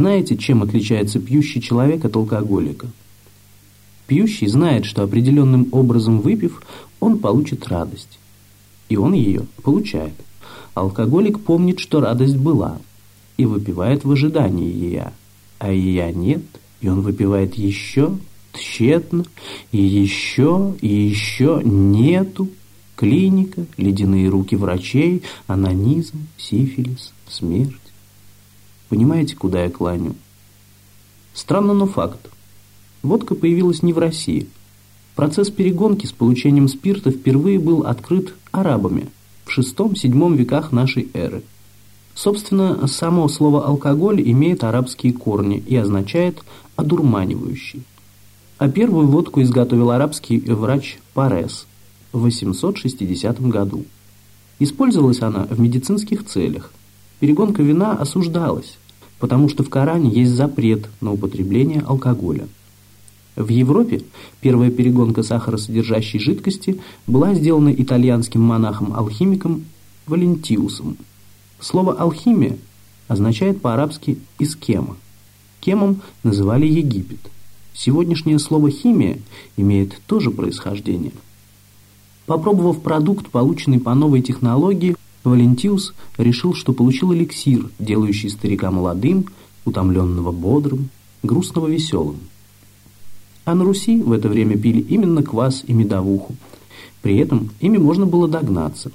Знаете, чем отличается пьющий человек от алкоголика? Пьющий знает, что определенным образом выпив, он получит радость. И он ее получает. Алкоголик помнит, что радость была, и выпивает в ожидании ее, а ее нет, и он выпивает еще, тщетно, и еще, и еще нету. Клиника, ледяные руки врачей, анонизм, сифилис, смерть. Понимаете, куда я кланю? Странно, но факт. Водка появилась не в России. Процесс перегонки с получением спирта впервые был открыт арабами в VI-VII веках нашей эры. Собственно, само слово «алкоголь» имеет арабские корни и означает «одурманивающий». А первую водку изготовил арабский врач Парес в 860 году. Использовалась она в медицинских целях. Перегонка вина осуждалась, потому что в Коране есть запрет на употребление алкоголя. В Европе первая перегонка сахаросодержащей жидкости была сделана итальянским монахом-алхимиком Валентиусом. Слово «алхимия» означает по-арабски «искема». Кемом называли Египет – Сегодняшнее слово «химия» имеет тоже происхождение. Попробовав продукт, полученный по новой технологии, Валентиус решил, что получил эликсир, делающий старика молодым, утомленного бодрым, грустного веселым. А на Руси в это время пили именно квас и медовуху. При этом ими можно было догнаться.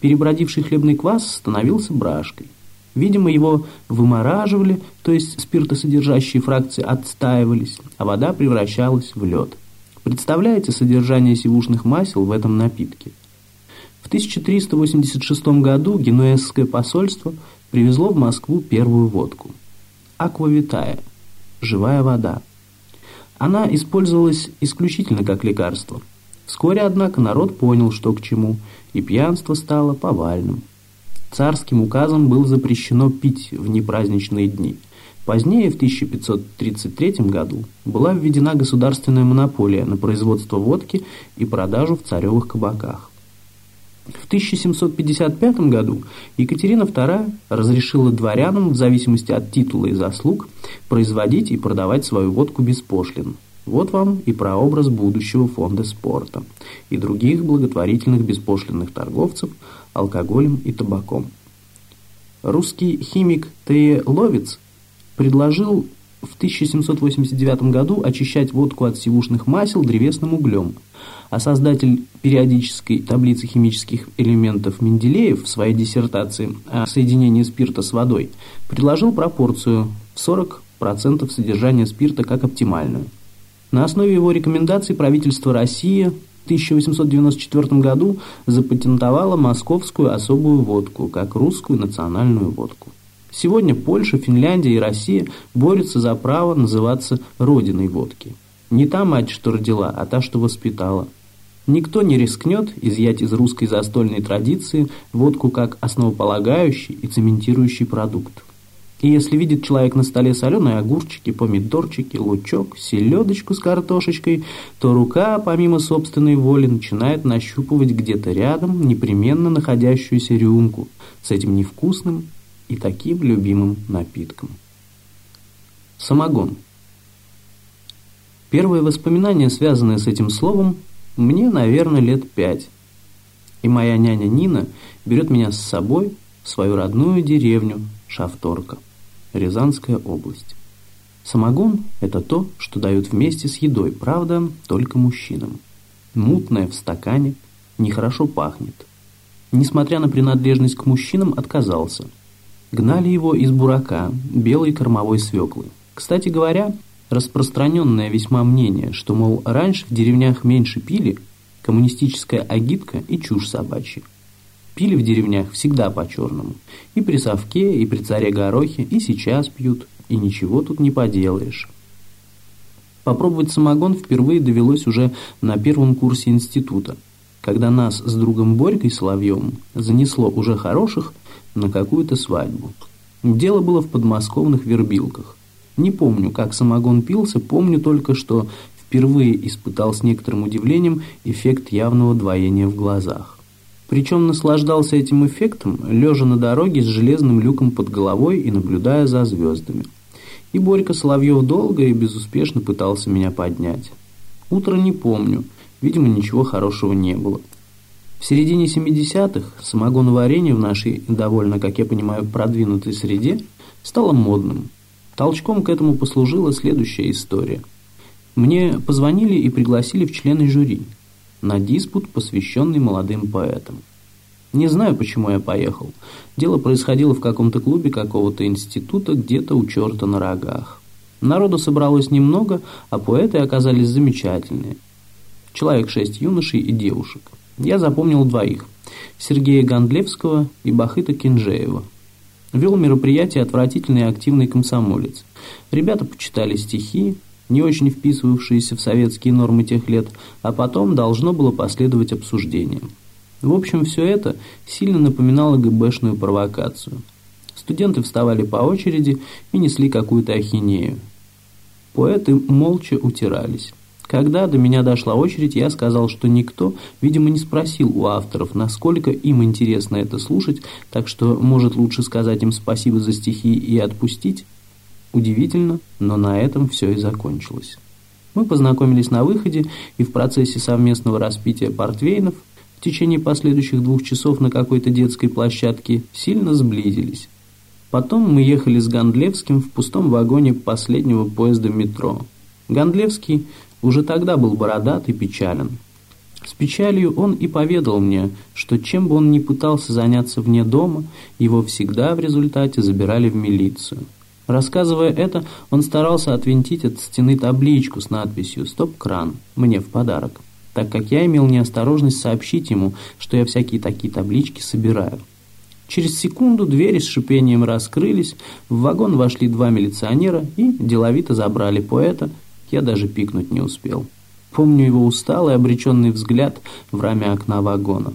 Перебродивший хлебный квас становился брашкой. Видимо, его вымораживали, то есть спиртосодержащие фракции отстаивались, а вода превращалась в лед. Представляете содержание сивушных масел в этом напитке? В 1386 году генуэзское посольство привезло в Москву первую водку. Аквавитая – живая вода. Она использовалась исключительно как лекарство. Вскоре, однако, народ понял, что к чему, и пьянство стало повальным. Царским указом было запрещено пить в непраздничные дни. Позднее, в 1533 году, была введена государственная монополия на производство водки и продажу в царевых кабаках. В 1755 году Екатерина II разрешила дворянам, в зависимости от титула и заслуг, производить и продавать свою водку беспошлино. Вот вам и прообраз будущего фонда спорта и других благотворительных беспошлинных торговцев алкоголем и табаком. Русский химик Т. Ловец предложил в 1789 году очищать водку от сивушных масел древесным углем, а создатель периодической таблицы химических элементов Менделеев в своей диссертации о соединении спирта с водой предложил пропорцию в 40% содержания спирта как оптимальную. На основе его рекомендаций правительство России в 1894 году запатентовало московскую особую водку, как русскую национальную водку. Сегодня Польша, Финляндия и Россия борются за право называться родиной водки. Не та мать, что родила, а та, что воспитала. Никто не рискнет изъять из русской застольной традиции водку как основополагающий и цементирующий продукт. И если видит человек на столе соленые огурчики, помидорчики, лучок, селедочку с картошечкой, то рука, помимо собственной воли, начинает нащупывать где-то рядом непременно находящуюся рюмку с этим невкусным и таким любимым напитком. Самогон. Первое воспоминание, связанное с этим словом, мне, наверное, лет пять. И моя няня Нина берет меня с собой в свою родную деревню Шавторка. Рязанская область. Самогон – это то, что дают вместе с едой, правда, только мужчинам. Мутное в стакане, нехорошо пахнет. Несмотря на принадлежность к мужчинам, отказался. Гнали его из бурака, белой кормовой свеклы. Кстати говоря, распространенное весьма мнение, что, мол, раньше в деревнях меньше пили, коммунистическая агитка и чушь собачья. Пили в деревнях всегда по-черному. И при совке, и при царе Горохе, и сейчас пьют. И ничего тут не поделаешь. Попробовать самогон впервые довелось уже на первом курсе института, когда нас с другом Борькой Соловьевым занесло уже хороших на какую-то свадьбу. Дело было в подмосковных вербилках. Не помню, как самогон пился, помню только, что впервые испытал с некоторым удивлением эффект явного двоения в глазах. Причем наслаждался этим эффектом, лежа на дороге с железным люком под головой и наблюдая за звездами. и Борька Соловьев долго и безуспешно пытался меня поднять. Утро не помню, видимо, ничего хорошего не было. В середине 70-х самогоноварение в нашей довольно, как я понимаю, продвинутой среде стало модным. Толчком к этому послужила следующая история. Мне позвонили и пригласили в члены жюри на диспут, посвященный молодым поэтам. Не знаю, почему я поехал. Дело происходило в каком-то клубе какого-то института, где-то у черта на рогах. Народу собралось немного, а поэты оказались замечательные. Человек шесть юношей и девушек. Я запомнил двоих – Сергея Гондлевского и Бахыта Кинжеева. Вел мероприятие отвратительный и активный комсомолец. Ребята почитали стихи, не очень вписывавшиеся в советские нормы тех лет, а потом должно было последовать обсуждение. В общем, все это сильно напоминало ГБшную провокацию. Студенты вставали по очереди и несли какую-то ахинею. Поэты молча утирались. Когда до меня дошла очередь, я сказал, что никто, видимо, не спросил у авторов, насколько им интересно это слушать, так что, может, лучше сказать им спасибо за стихи и отпустить? Удивительно, но на этом все и закончилось. Мы познакомились на выходе и в процессе совместного распития портвейнов в течение последующих двух часов на какой-то детской площадке сильно сблизились. Потом мы ехали с Гондлевским в пустом вагоне последнего поезда метро. Гондлевский уже тогда был бородат и печален. С печалью он и поведал мне, что чем бы он ни пытался заняться вне дома, его всегда в результате забирали в милицию. Рассказывая это, он старался отвинтить от стены табличку с надписью «Стоп-кран» мне в подарок так как я имел неосторожность сообщить ему, что я всякие такие таблички собираю. Через секунду двери с шипением раскрылись, в вагон вошли два милиционера и деловито забрали поэта, я даже пикнуть не успел. Помню его усталый обреченный взгляд в раме окна вагона.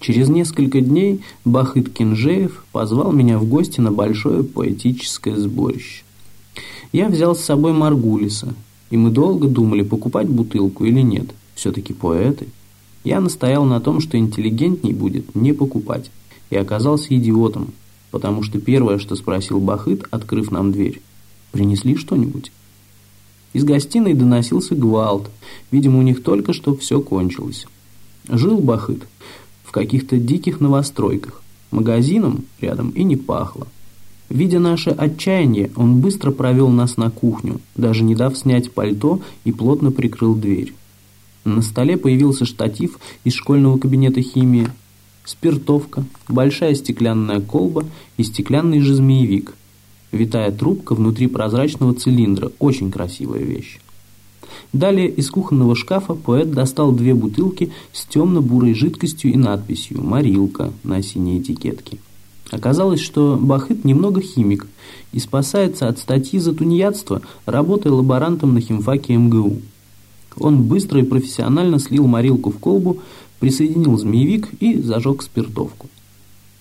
Через несколько дней Бахыт Кинжеев позвал меня в гости на большое поэтическое сборище. Я взял с собой Маргулиса, и мы долго думали, покупать бутылку или нет все-таки поэты. Я настоял на том, что интеллигентней будет не покупать, и оказался идиотом, потому что первое, что спросил Бахыт, открыв нам дверь, «Принесли что-нибудь?» Из гостиной доносился гвалт, видимо, у них только что все кончилось. Жил Бахыт в каких-то диких новостройках, магазином рядом и не пахло. Видя наше отчаяние, он быстро провел нас на кухню, даже не дав снять пальто и плотно прикрыл дверь. На столе появился штатив из школьного кабинета химии, спиртовка, большая стеклянная колба и стеклянный же змеевик. Витая трубка внутри прозрачного цилиндра. Очень красивая вещь. Далее из кухонного шкафа поэт достал две бутылки с темно-бурой жидкостью и надписью «Морилка» на синей этикетке. Оказалось, что Бахыт немного химик и спасается от статьи за тунеядство, работая лаборантом на химфаке МГУ. Он быстро и профессионально слил морилку в колбу, присоединил змеевик и зажег спиртовку.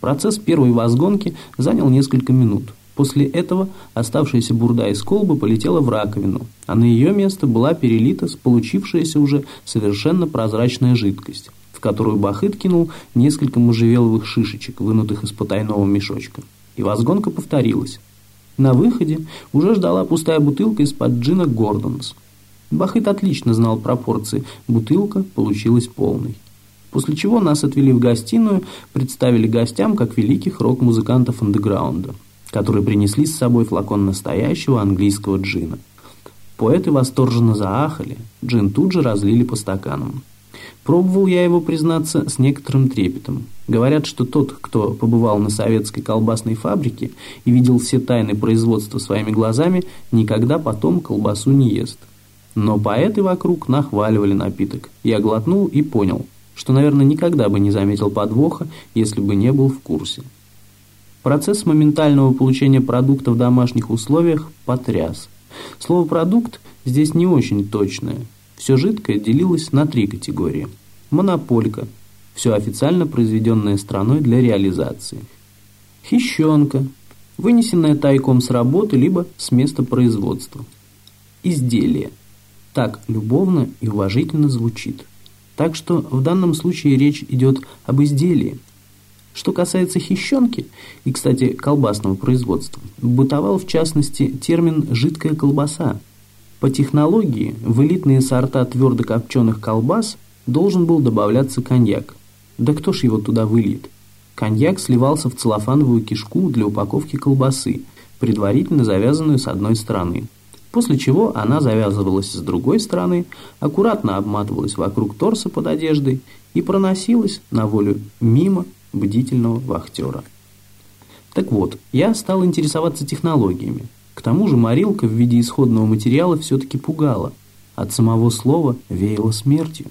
Процесс первой возгонки занял несколько минут. После этого оставшаяся бурда из колбы полетела в раковину, а на ее место была перелита получившаяся уже совершенно прозрачная жидкость, в которую Бахыт кинул несколько можжевеловых шишечек, вынутых из потайного мешочка. И возгонка повторилась. На выходе уже ждала пустая бутылка из-под джина «Гордонс», Бахыт отлично знал пропорции, бутылка получилась полной. После чего нас отвели в гостиную, представили гостям как великих рок-музыкантов андеграунда, которые принесли с собой флакон настоящего английского джина. Поэты восторженно заахали, джин тут же разлили по стаканам. Пробовал я его, признаться, с некоторым трепетом. Говорят, что тот, кто побывал на советской колбасной фабрике и видел все тайны производства своими глазами, никогда потом колбасу не ест. Но поэты вокруг нахваливали напиток. Я глотнул и понял, что, наверное, никогда бы не заметил подвоха, если бы не был в курсе. Процесс моментального получения продукта в домашних условиях потряс. Слово «продукт» здесь не очень точное. Все жидкое делилось на три категории. Монополька – все официально произведенное страной для реализации. Хищенка – вынесенная тайком с работы либо с места производства. Изделие – так любовно и уважительно звучит. Так что в данном случае речь идет об изделии. Что касается хищенки, и, кстати, колбасного производства, бытовал в частности термин «жидкая колбаса». По технологии в элитные сорта твердокопченых колбас должен был добавляться коньяк. Да кто ж его туда выльет? Коньяк сливался в целлофановую кишку для упаковки колбасы, предварительно завязанную с одной стороны. После чего она завязывалась с другой стороны, аккуратно обматывалась вокруг торса под одеждой и проносилась на волю мимо бдительного вахтера. Так вот, я стал интересоваться технологиями. К тому же морилка в виде исходного материала все-таки пугала. От самого слова веяло смертью.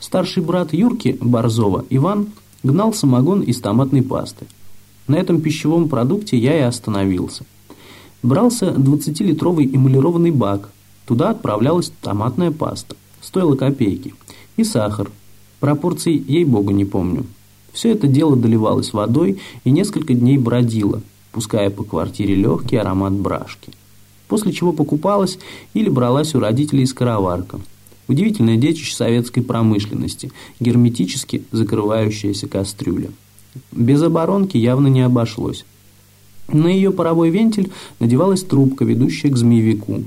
Старший брат Юрки Борзова, Иван, гнал самогон из томатной пасты. На этом пищевом продукте я и остановился. Брался 20-литровый эмалированный бак. Туда отправлялась томатная паста. Стоила копейки. И сахар. Пропорций, ей-богу, не помню. Все это дело доливалось водой и несколько дней бродило, пуская по квартире легкий аромат брашки. После чего покупалась или бралась у родителей скороварка. Удивительное детище советской промышленности, герметически закрывающаяся кастрюля. Без оборонки явно не обошлось. На ее паровой вентиль надевалась трубка, ведущая к змеевику.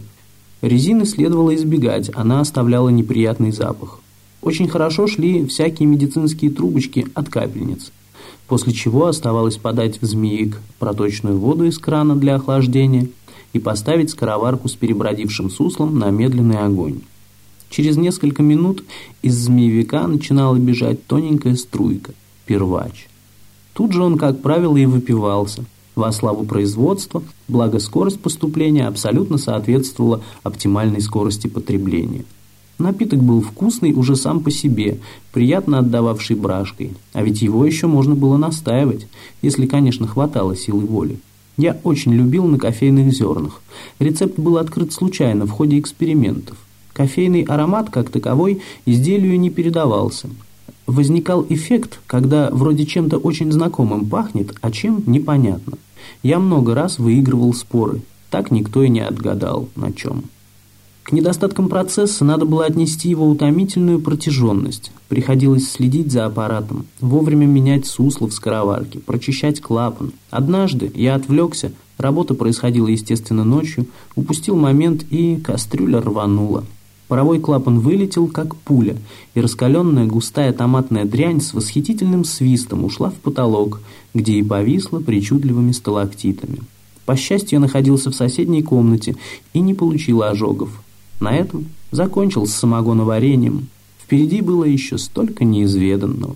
Резины следовало избегать, она оставляла неприятный запах. Очень хорошо шли всякие медицинские трубочки от капельниц, после чего оставалось подать в змеик проточную воду из крана для охлаждения и поставить скороварку с перебродившим суслом на медленный огонь. Через несколько минут из змеевика начинала бежать тоненькая струйка – первач. Тут же он, как правило, и выпивался – во славу производства, благо скорость поступления абсолютно соответствовала оптимальной скорости потребления – Напиток был вкусный уже сам по себе, приятно отдававший брашкой, а ведь его еще можно было настаивать, если, конечно, хватало силы воли. Я очень любил на кофейных зернах. Рецепт был открыт случайно в ходе экспериментов. Кофейный аромат, как таковой, изделию не передавался. Возникал эффект, когда вроде чем-то очень знакомым пахнет, а чем – непонятно. Я много раз выигрывал споры. Так никто и не отгадал, на чем. К недостаткам процесса надо было отнести его утомительную протяженность. Приходилось следить за аппаратом, вовремя менять сусло в скороварке, прочищать клапан. Однажды я отвлекся, работа происходила, естественно, ночью, упустил момент и кастрюля рванула. Паровой клапан вылетел, как пуля, и раскаленная густая томатная дрянь с восхитительным свистом ушла в потолок, где и повисла причудливыми сталактитами. По счастью, я находился в соседней комнате и не получил ожогов. На этом закончил с самогоноварением. Впереди было еще столько неизведанного.